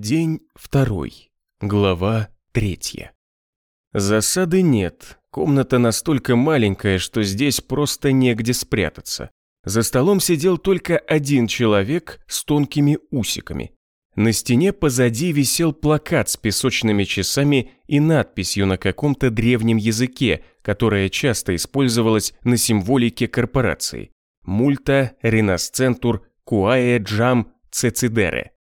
День второй. Глава третья. Засады нет. Комната настолько маленькая, что здесь просто негде спрятаться. За столом сидел только один человек с тонкими усиками. На стене позади висел плакат с песочными часами и надписью на каком-то древнем языке, которая часто использовалась на символике корпорации. Мульта, Ренасцентур, Куае, Джам, Цецидере.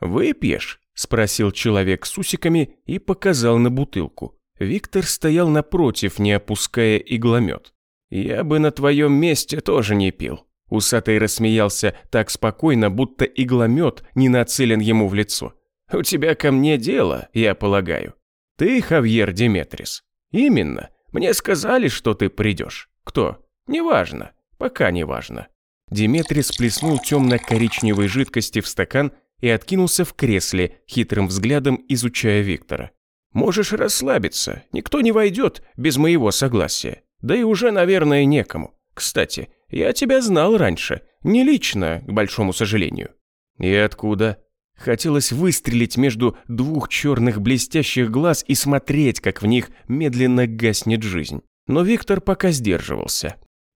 «Выпьешь?» – спросил человек с усиками и показал на бутылку. Виктор стоял напротив, не опуская игломет. «Я бы на твоем месте тоже не пил». Усатый рассмеялся так спокойно, будто игломет не нацелен ему в лицо. «У тебя ко мне дело, я полагаю. Ты Хавьер Диметрис?» «Именно. Мне сказали, что ты придешь. Кто? Неважно. Пока неважно». Диметрис плеснул темно-коричневой жидкости в стакан и откинулся в кресле, хитрым взглядом изучая Виктора. «Можешь расслабиться, никто не войдет без моего согласия. Да и уже, наверное, некому. Кстати, я тебя знал раньше, не лично, к большому сожалению». «И откуда?» Хотелось выстрелить между двух черных блестящих глаз и смотреть, как в них медленно гаснет жизнь. Но Виктор пока сдерживался.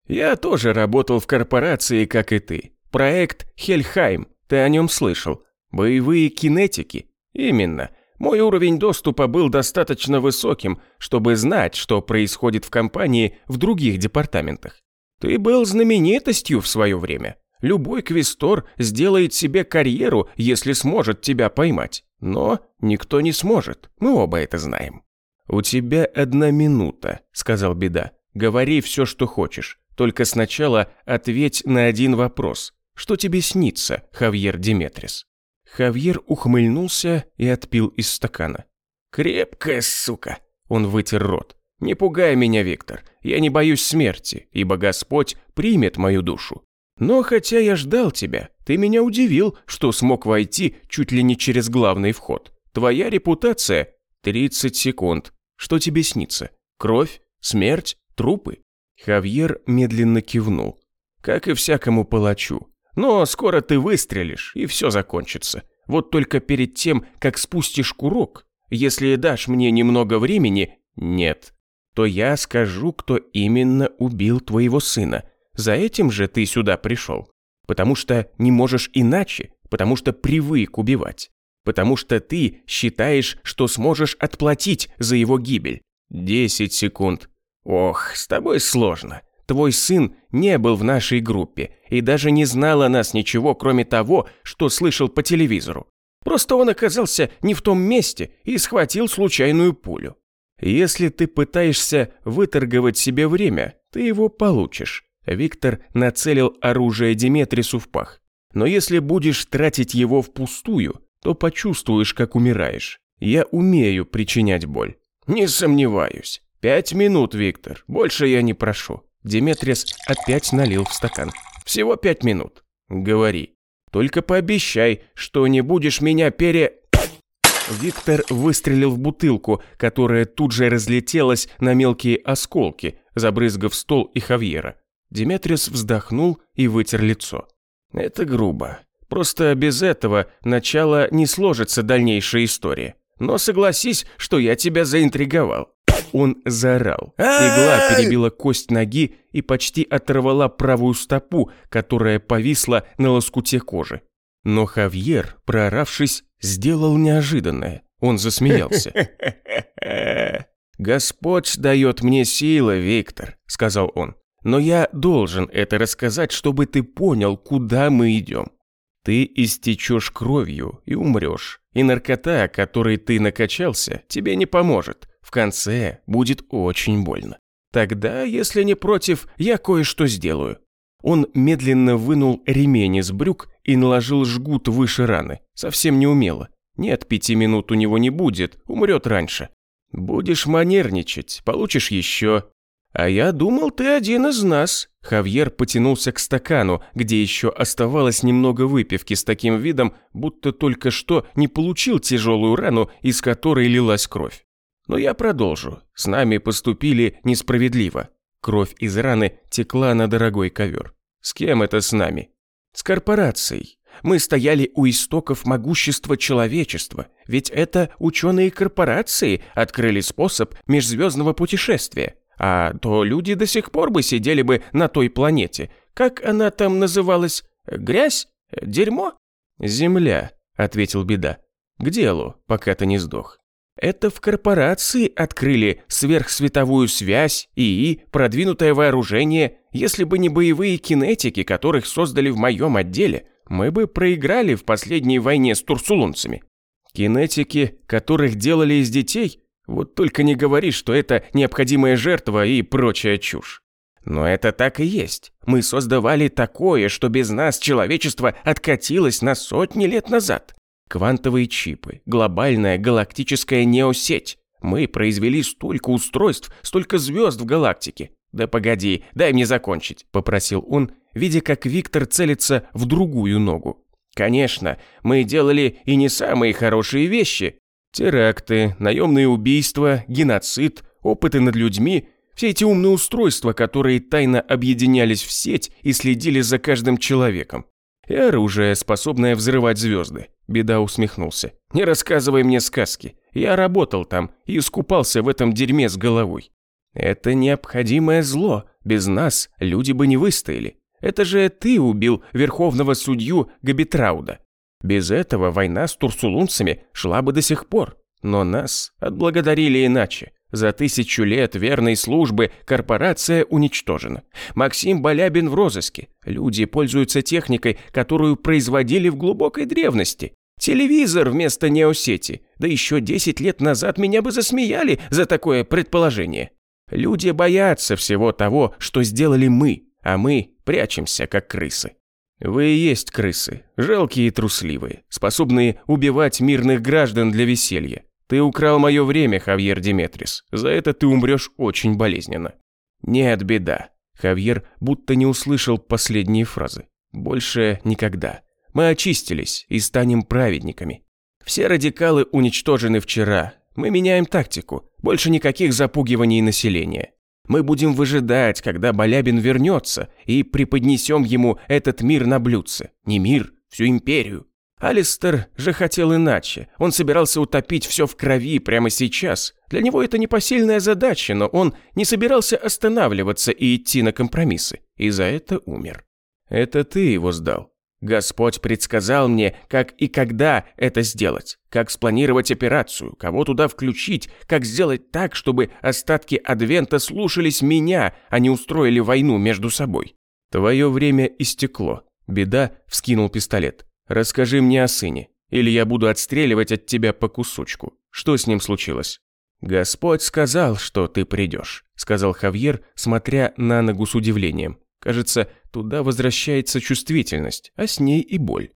«Я тоже работал в корпорации, как и ты. Проект Хельхайм, ты о нем слышал. Боевые кинетики? Именно. Мой уровень доступа был достаточно высоким, чтобы знать, что происходит в компании в других департаментах. Ты был знаменитостью в свое время. Любой квестор сделает себе карьеру, если сможет тебя поймать. Но никто не сможет, мы оба это знаем. «У тебя одна минута», — сказал Беда. «Говори все, что хочешь. Только сначала ответь на один вопрос. Что тебе снится, Хавьер Диметрис?» Хавьер ухмыльнулся и отпил из стакана. «Крепкая сука!» Он вытер рот. «Не пугай меня, Виктор. Я не боюсь смерти, ибо Господь примет мою душу. Но хотя я ждал тебя, ты меня удивил, что смог войти чуть ли не через главный вход. Твоя репутация – 30 секунд. Что тебе снится? Кровь? Смерть? Трупы?» Хавьер медленно кивнул. «Как и всякому палачу. Но скоро ты выстрелишь, и все закончится. Вот только перед тем, как спустишь курок, если дашь мне немного времени, нет, то я скажу, кто именно убил твоего сына. За этим же ты сюда пришел. Потому что не можешь иначе, потому что привык убивать. Потому что ты считаешь, что сможешь отплатить за его гибель. Десять секунд. Ох, с тобой сложно. Твой сын не был в нашей группе и даже не знал о нас ничего, кроме того, что слышал по телевизору. Просто он оказался не в том месте и схватил случайную пулю. Если ты пытаешься выторговать себе время, ты его получишь. Виктор нацелил оружие Диметрису в пах. Но если будешь тратить его впустую, то почувствуешь, как умираешь. Я умею причинять боль. Не сомневаюсь. Пять минут, Виктор. Больше я не прошу. Деметриас опять налил в стакан. «Всего пять минут. Говори. Только пообещай, что не будешь меня пере...» Виктор выстрелил в бутылку, которая тут же разлетелась на мелкие осколки, забрызгав стол и Хавьера. Деметриус вздохнул и вытер лицо. «Это грубо. Просто без этого начала не сложится дальнейшая история. Но согласись, что я тебя заинтриговал. Он заорал. Игла перебила кость ноги и почти оторвала правую стопу, которая повисла на лоскуте кожи. Но Хавьер, прооравшись, сделал неожиданное. Он засмеялся. «Господь дает мне силы, Виктор», — сказал он. «Но я должен это рассказать, чтобы ты понял, куда мы идем. Ты истечешь кровью и умрешь, и наркота, которой ты накачался, тебе не поможет. В конце будет очень больно. Тогда, если не против, я кое-что сделаю». Он медленно вынул ремень из брюк и наложил жгут выше раны, совсем неумело. Нет, пяти минут у него не будет, умрет раньше. Будешь манерничать, получишь еще. А я думал, ты один из нас. Хавьер потянулся к стакану, где еще оставалось немного выпивки с таким видом, будто только что не получил тяжелую рану, из которой лилась кровь. Но я продолжу. С нами поступили несправедливо. Кровь из раны текла на дорогой ковер. С кем это с нами? С корпорацией. Мы стояли у истоков могущества человечества, ведь это ученые корпорации открыли способ межзвездного путешествия. А то люди до сих пор бы сидели бы на той планете. Как она там называлась? Грязь? Дерьмо? Земля, ответил Беда. К делу, пока ты не сдох. Это в корпорации открыли сверхсветовую связь, ИИ, продвинутое вооружение. Если бы не боевые кинетики, которых создали в моем отделе, мы бы проиграли в последней войне с турсулунцами. Кинетики, которых делали из детей? Вот только не говори, что это необходимая жертва и прочая чушь. Но это так и есть. Мы создавали такое, что без нас человечество откатилось на сотни лет назад. Квантовые чипы, глобальная галактическая неосеть. Мы произвели столько устройств, столько звезд в галактике. Да погоди, дай мне закончить, попросил он, видя, как Виктор целится в другую ногу. Конечно, мы делали и не самые хорошие вещи. Теракты, наемные убийства, геноцид, опыты над людьми – все эти умные устройства, которые тайно объединялись в сеть и следили за каждым человеком. И оружие, способное взрывать звезды. Беда усмехнулся. «Не рассказывай мне сказки. Я работал там и искупался в этом дерьме с головой. Это необходимое зло. Без нас люди бы не выстояли. Это же ты убил верховного судью Габитрауда. Без этого война с турсулунцами шла бы до сих пор. Но нас отблагодарили иначе. За тысячу лет верной службы корпорация уничтожена. Максим Балябин в розыске. Люди пользуются техникой, которую производили в глубокой древности. Телевизор вместо неосети. Да еще 10 лет назад меня бы засмеяли за такое предположение. Люди боятся всего того, что сделали мы, а мы прячемся, как крысы. Вы и есть крысы, жалкие и трусливые, способные убивать мирных граждан для веселья. Ты украл мое время, Хавьер Диметрис. За это ты умрешь очень болезненно. Нет, беда. Хавьер будто не услышал последние фразы. Больше никогда. Мы очистились и станем праведниками. Все радикалы уничтожены вчера. Мы меняем тактику. Больше никаких запугиваний населения. Мы будем выжидать, когда Балябин вернется, и преподнесем ему этот мир на блюдце. Не мир, всю империю. Алистер же хотел иначе. Он собирался утопить все в крови прямо сейчас. Для него это непосильная задача, но он не собирался останавливаться и идти на компромиссы. И за это умер. Это ты его сдал. Господь предсказал мне, как и когда это сделать, как спланировать операцию, кого туда включить, как сделать так, чтобы остатки Адвента слушались меня, а не устроили войну между собой. Твое время истекло. Беда вскинул пистолет. Расскажи мне о сыне, или я буду отстреливать от тебя по кусочку. Что с ним случилось?» «Господь сказал, что ты придешь», — сказал Хавьер, смотря на ногу с удивлением. Кажется, туда возвращается чувствительность, а с ней и боль.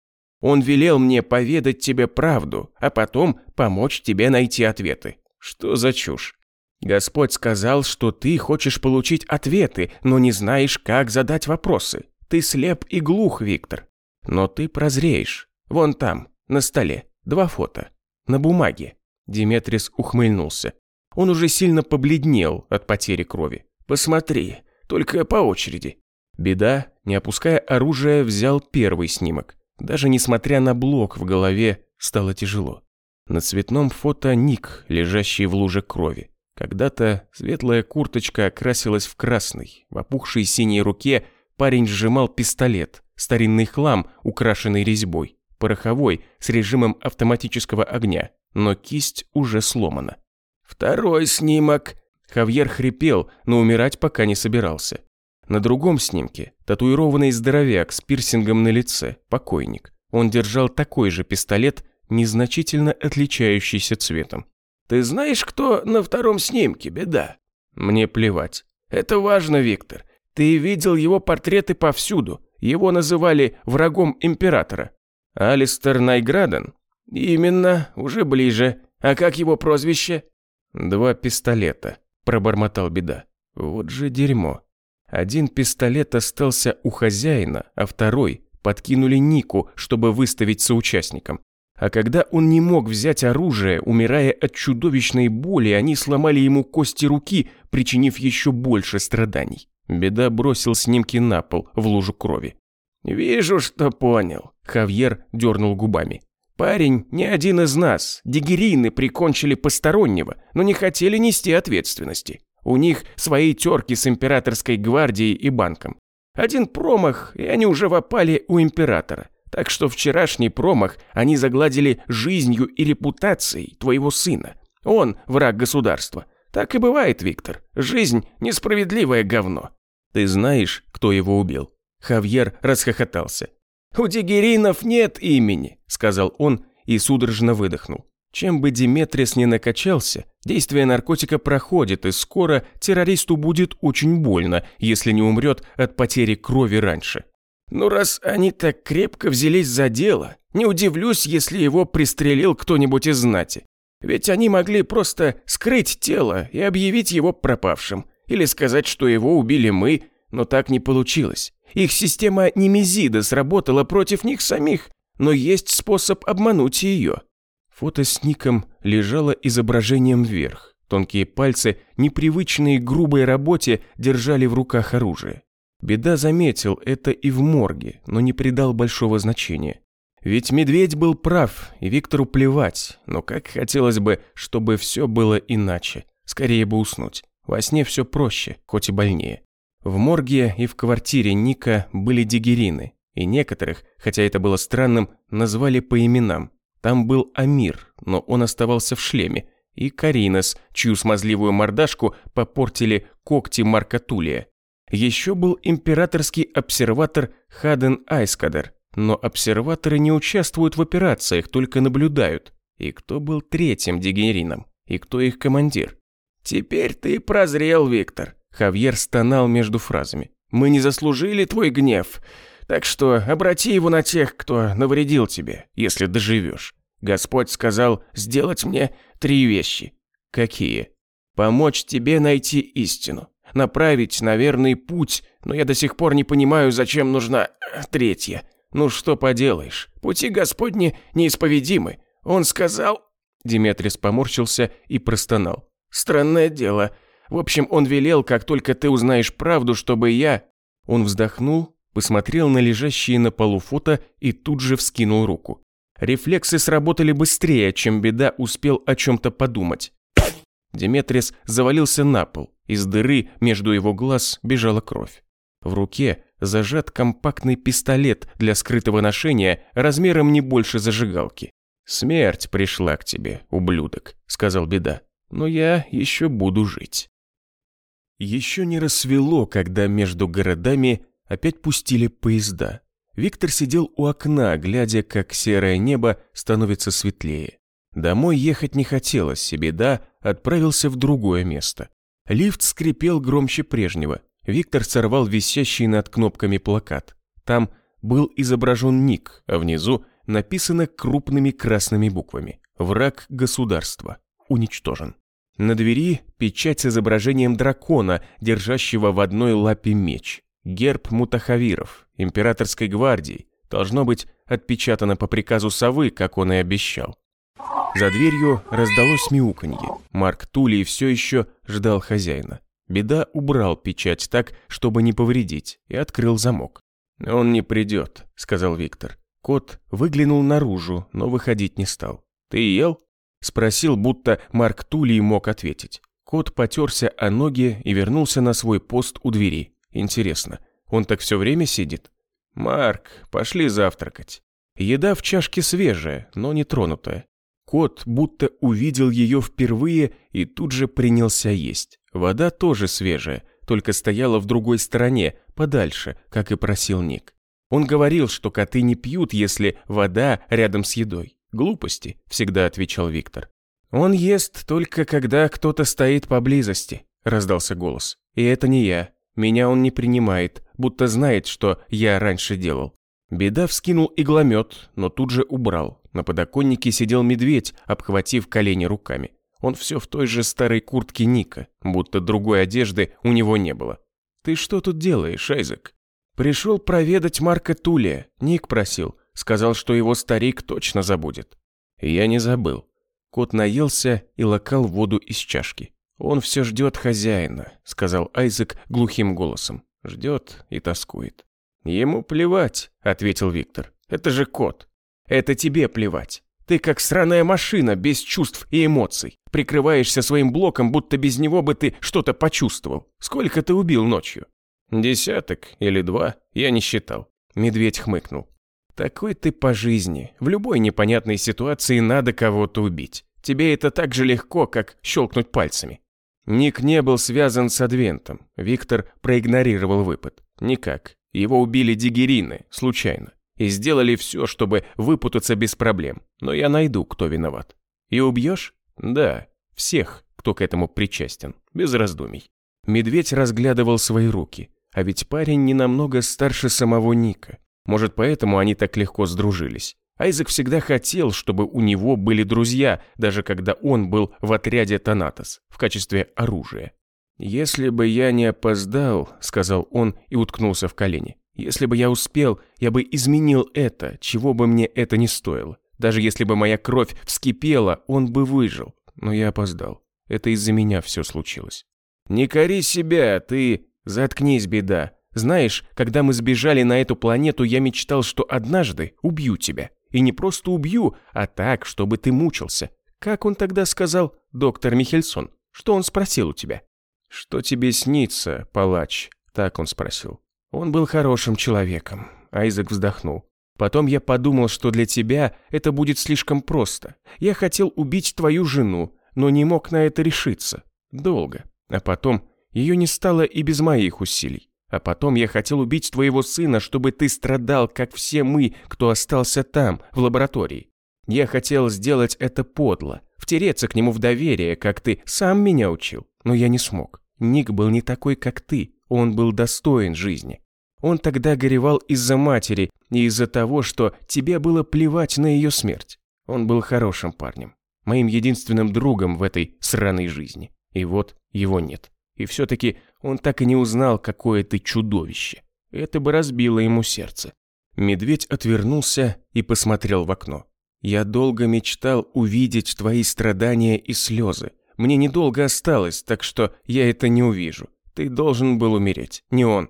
Он велел мне поведать тебе правду, а потом помочь тебе найти ответы. Что за чушь? Господь сказал, что ты хочешь получить ответы, но не знаешь, как задать вопросы. Ты слеп и глух, Виктор. Но ты прозреешь. Вон там, на столе, два фото. На бумаге. Диметрис ухмыльнулся. Он уже сильно побледнел от потери крови. Посмотри, только по очереди. Беда, не опуская оружия, взял первый снимок. Даже несмотря на блок в голове, стало тяжело. На цветном фото Ник, лежащий в луже крови. Когда-то светлая курточка окрасилась в красный. В опухшей синей руке парень сжимал пистолет, старинный хлам, украшенный резьбой, пороховой, с режимом автоматического огня, но кисть уже сломана. «Второй снимок!» Хавьер хрипел, но умирать пока не собирался. На другом снимке татуированный здоровяк с пирсингом на лице, покойник. Он держал такой же пистолет, незначительно отличающийся цветом. «Ты знаешь, кто на втором снимке, беда?» «Мне плевать». «Это важно, Виктор. Ты видел его портреты повсюду. Его называли врагом императора. Алистер Найграден? Именно, уже ближе. А как его прозвище? Два пистолета, пробормотал беда. Вот же дерьмо. Один пистолет остался у хозяина, а второй подкинули Нику, чтобы выставить соучастникам. А когда он не мог взять оружие, умирая от чудовищной боли, они сломали ему кости руки, причинив еще больше страданий. Беда бросил снимки на пол, в лужу крови. «Вижу, что понял», – Хавьер дернул губами. «Парень не один из нас. Дигерины прикончили постороннего, но не хотели нести ответственности. У них свои терки с императорской гвардией и банком. Один промах, и они уже вопали у императора. Так что вчерашний промах они загладили жизнью и репутацией твоего сына. Он враг государства. Так и бывает, Виктор. Жизнь – несправедливое говно. Ты знаешь, кто его убил? Хавьер расхохотался. «У дигеринов нет имени», – сказал он и судорожно выдохнул. Чем бы Диметрис не накачался, действие наркотика проходит, и скоро террористу будет очень больно, если не умрет от потери крови раньше. Ну раз они так крепко взялись за дело, не удивлюсь, если его пристрелил кто-нибудь из знати. Ведь они могли просто скрыть тело и объявить его пропавшим, или сказать, что его убили мы, но так не получилось. Их система Немезида сработала против них самих, но есть способ обмануть ее. Фото с ником лежало изображением вверх. Тонкие пальцы, непривычные к грубой работе, держали в руках оружие. Беда заметил это и в морге, но не придал большого значения. Ведь медведь был прав, и Виктору плевать, но как хотелось бы, чтобы все было иначе. Скорее бы уснуть. Во сне все проще, хоть и больнее. В морге и в квартире Ника были дигерины, и некоторых, хотя это было странным, назвали по именам. Там был Амир, но он оставался в шлеме, и Каринос, чью смазливую мордашку попортили когти Марка Тулия. Еще был императорский обсерватор Хаден Айскадер, но обсерваторы не участвуют в операциях, только наблюдают. И кто был третьим дигерином? И кто их командир? «Теперь ты прозрел, Виктор», — Хавьер стонал между фразами. «Мы не заслужили твой гнев, так что обрати его на тех, кто навредил тебе, если доживешь. Господь сказал сделать мне три вещи. Какие? Помочь тебе найти истину, направить на верный путь, но я до сих пор не понимаю, зачем нужна третья. Ну что поделаешь, пути Господни неисповедимы. Он сказал...» Диметрис поморщился и простонал. «Странное дело. В общем, он велел, как только ты узнаешь правду, чтобы я...» Он вздохнул, посмотрел на лежащие на полу фото и тут же вскинул руку. Рефлексы сработали быстрее, чем беда успел о чем-то подумать. Диметрис завалился на пол, из дыры между его глаз бежала кровь. В руке зажат компактный пистолет для скрытого ношения размером не больше зажигалки. «Смерть пришла к тебе, ублюдок», — сказал Беда. «Но я еще буду жить». Еще не рассвело, когда между городами опять пустили поезда. Виктор сидел у окна, глядя, как серое небо становится светлее. Домой ехать не хотелось, и Беда отправился в другое место. Лифт скрипел громче прежнего. Виктор сорвал висящий над кнопками плакат. Там был изображен ник, а внизу написано крупными красными буквами «Враг государства. Уничтожен». На двери печать с изображением дракона, держащего в одной лапе меч. Герб мутахавиров, императорской гвардии, должно быть отпечатано по приказу совы, как он и обещал. За дверью раздалось мяуканье. Марк Тулей все еще ждал хозяина. Беда убрал печать так, чтобы не повредить, и открыл замок. «Он не придет», — сказал Виктор. Кот выглянул наружу, но выходить не стал. «Ты ел?» — спросил, будто Марк Тулей мог ответить. Кот потерся о ноги и вернулся на свой пост у двери. Интересно, он так все время сидит? «Марк, пошли завтракать». Еда в чашке свежая, но не тронутая. Кот будто увидел ее впервые и тут же принялся есть. Вода тоже свежая, только стояла в другой стороне, подальше, как и просил Ник. Он говорил, что коты не пьют, если вода рядом с едой. «Глупости», — всегда отвечал Виктор. «Он ест только когда кто-то стоит поблизости», — раздался голос. «И это не я. Меня он не принимает, будто знает, что я раньше делал». Беда вскинул игломет, но тут же убрал. На подоконнике сидел медведь, обхватив колени руками. Он все в той же старой куртке Ника, будто другой одежды у него не было. «Ты что тут делаешь, Айзек?» «Пришел проведать Марка Тулия. Ник просил. Сказал, что его старик точно забудет». «Я не забыл». Кот наелся и лакал воду из чашки. «Он все ждет хозяина», — сказал Айзек глухим голосом. «Ждет и тоскует». «Ему плевать», — ответил Виктор. «Это же кот. Это тебе плевать. Ты как сраная машина, без чувств и эмоций. Прикрываешься своим блоком, будто без него бы ты что-то почувствовал. Сколько ты убил ночью?» «Десяток или два, я не считал». Медведь хмыкнул. «Такой ты по жизни. В любой непонятной ситуации надо кого-то убить. Тебе это так же легко, как щелкнуть пальцами». Ник не был связан с Адвентом. Виктор проигнорировал выпад. Никак. Его убили дигерины, случайно и сделали все, чтобы выпутаться без проблем. Но я найду, кто виноват. И убьешь? Да, всех, кто к этому причастен, без раздумий. Медведь разглядывал свои руки, а ведь парень не намного старше самого Ника. Может, поэтому они так легко сдружились. Айзек всегда хотел, чтобы у него были друзья, даже когда он был в отряде Танатос, в качестве оружия. «Если бы я не опоздал», — сказал он и уткнулся в колени, если бы я успел, я бы изменил это, чего бы мне это не стоило. Даже если бы моя кровь вскипела, он бы выжил. Но я опоздал. Это из-за меня все случилось. Не кори себя, ты... Заткнись, беда. Знаешь, когда мы сбежали на эту планету, я мечтал, что однажды убью тебя. И не просто убью, а так, чтобы ты мучился. Как он тогда сказал, доктор Михельсон? Что он спросил у тебя? «Что тебе снится, палач?» Так он спросил. Он был хорошим человеком. Айзек вздохнул. Потом я подумал, что для тебя это будет слишком просто. Я хотел убить твою жену, но не мог на это решиться. Долго. А потом ее не стало и без моих усилий. А потом я хотел убить твоего сына, чтобы ты страдал, как все мы, кто остался там, в лаборатории. Я хотел сделать это подло, втереться к нему в доверие, как ты сам меня учил. Но я не смог. Ник был не такой, как ты. Он был достоин жизни. Он тогда горевал из-за матери и из-за того, что тебе было плевать на ее смерть. Он был хорошим парнем, моим единственным другом в этой сраной жизни. И вот его нет. И все-таки он так и не узнал, какое ты чудовище. Это бы разбило ему сердце. Медведь отвернулся и посмотрел в окно. «Я долго мечтал увидеть твои страдания и слезы. Мне недолго осталось, так что я это не увижу. Ты должен был умереть, не он.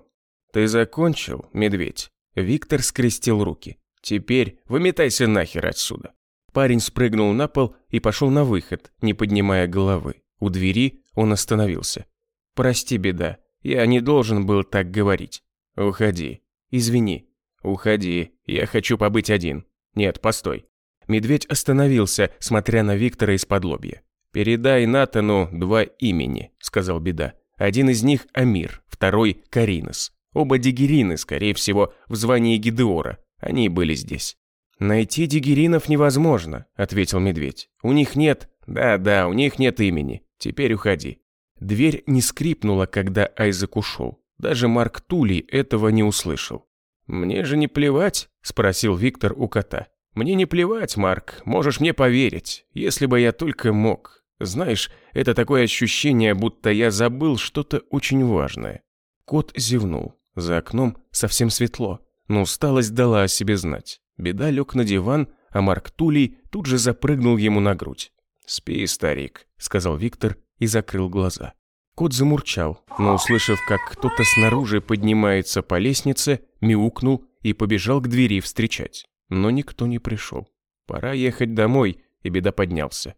Ты закончил, медведь? Виктор скрестил руки. Теперь выметайся нахер отсюда. Парень спрыгнул на пол и пошел на выход, не поднимая головы. У двери он остановился. «Прости, беда, я не должен был так говорить. Уходи. Извини. Уходи, я хочу побыть один. Нет, постой». Медведь остановился, смотря на Виктора из-под лобья. «Передай Натану два имени», — сказал Беда. Один из них Амир, второй Каринос. Оба дигерины, скорее всего, в звании Гидеора. Они были здесь. «Найти дигеринов невозможно», — ответил медведь. «У них нет...» «Да-да, у них нет имени. Теперь уходи». Дверь не скрипнула, когда Айзек ушел. Даже Марк Тули этого не услышал. «Мне же не плевать?» – спросил Виктор у кота. «Мне не плевать, Марк, можешь мне поверить, если бы я только мог. Знаешь, это такое ощущение, будто я забыл что-то очень важное. Кот зевнул. За окном совсем светло, но усталость дала о себе знать. Беда лег на диван, а Марк Тулей тут же запрыгнул ему на грудь. «Спи, старик», — сказал Виктор и закрыл глаза. Кот замурчал, но, услышав, как кто-то снаружи поднимается по лестнице, мяукнул и побежал к двери встречать. Но никто не пришел. Пора ехать домой, и беда поднялся.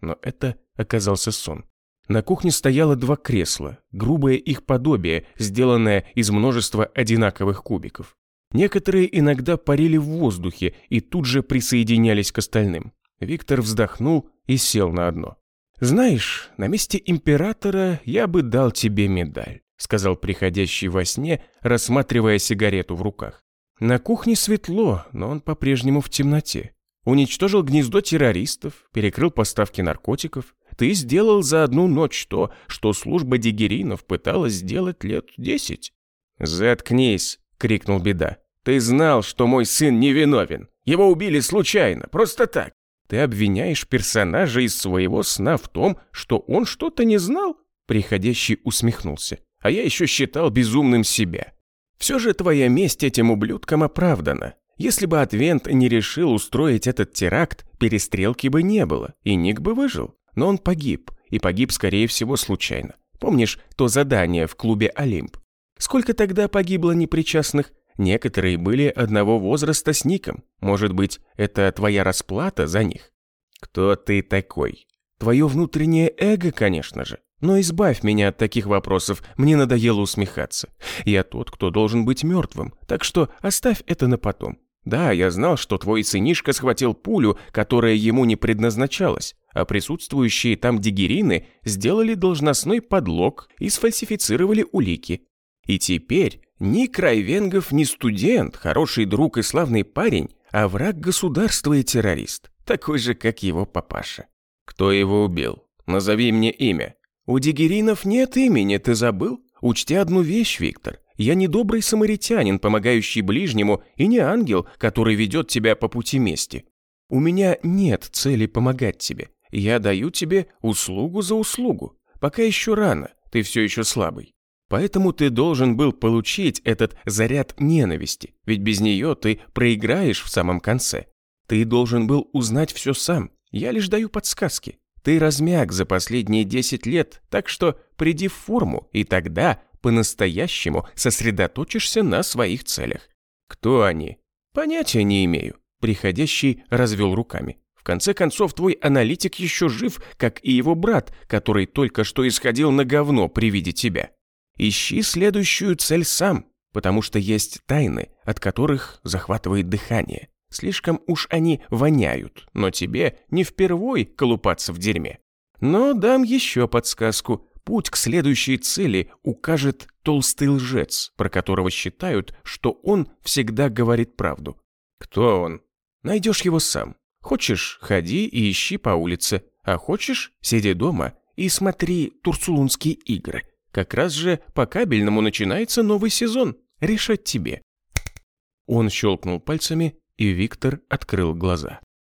Но это оказался сон. На кухне стояло два кресла, грубое их подобие, сделанное из множества одинаковых кубиков. Некоторые иногда парили в воздухе и тут же присоединялись к остальным. Виктор вздохнул и сел на одно. «Знаешь, на месте императора я бы дал тебе медаль», сказал приходящий во сне, рассматривая сигарету в руках. На кухне светло, но он по-прежнему в темноте. Уничтожил гнездо террористов, перекрыл поставки наркотиков. Ты сделал за одну ночь то, что служба дигеринов пыталась сделать лет десять. «Заткнись!» — крикнул Беда. «Ты знал, что мой сын невиновен. Его убили случайно, просто так. Ты обвиняешь персонажа из своего сна в том, что он что-то не знал?» Приходящий усмехнулся. «А я еще считал безумным себя. Все же твоя месть этим ублюдкам оправдана. Если бы Адвент не решил устроить этот теракт, перестрелки бы не было, и Ник бы выжил. но он погиб, и погиб, скорее всего, случайно. Помнишь то задание в клубе «Олимп»? Сколько тогда погибло непричастных? Некоторые были одного возраста с Ником. Может быть, это твоя расплата за них? Кто ты такой? Твое внутреннее эго, конечно же. Но избавь меня от таких вопросов, мне надоело усмехаться. Я тот, кто должен быть мертвым, так что оставь это на потом. Да, я знал, что твой сынишка схватил пулю, которая ему не предназначалась, а присутствующие там дигерины сделали должностной подлог и сфальсифицировали улики. И теперь ни Крайвенгов, ни студент, хороший друг и славный парень, а враг государства и террорист, такой же, как его папаша. Кто его убил? Назови мне имя. У дигеринов нет имени, ты забыл? Учти одну вещь, Виктор. Я не добрый самаритянин, помогающий ближнему, и не ангел, который ведет тебя по пути мести. У меня нет цели помогать тебе. Я даю тебе услугу за услугу. Пока еще рано, ты все еще слабый. Поэтому ты должен был получить этот заряд ненависти, ведь без нее ты проиграешь в самом конце. Ты должен был узнать все сам, я лишь даю подсказки. Ты размяк за последние 10 лет, так что приди в форму, и тогда по-настоящему сосредоточишься на своих целях. Кто они? Понятия не имею. Приходящий развел руками. В конце концов, твой аналитик еще жив, как и его брат, который только что исходил на говно при виде тебя. Ищи следующую цель сам, потому что есть тайны, от которых захватывает дыхание. Слишком уж они воняют, но тебе не впервой колупаться в дерьме. Но дам еще подсказку. Путь к следующей цели укажет толстый лжец, про которого считают, что он всегда говорит правду. Кто он? Найдешь его сам. Хочешь, ходи и ищи по улице, а хочешь, сиди дома и смотри турцулунские игры. Как раз же по кабельному начинается новый сезон. Решать тебе. Он щелкнул пальцами, и Виктор открыл глаза.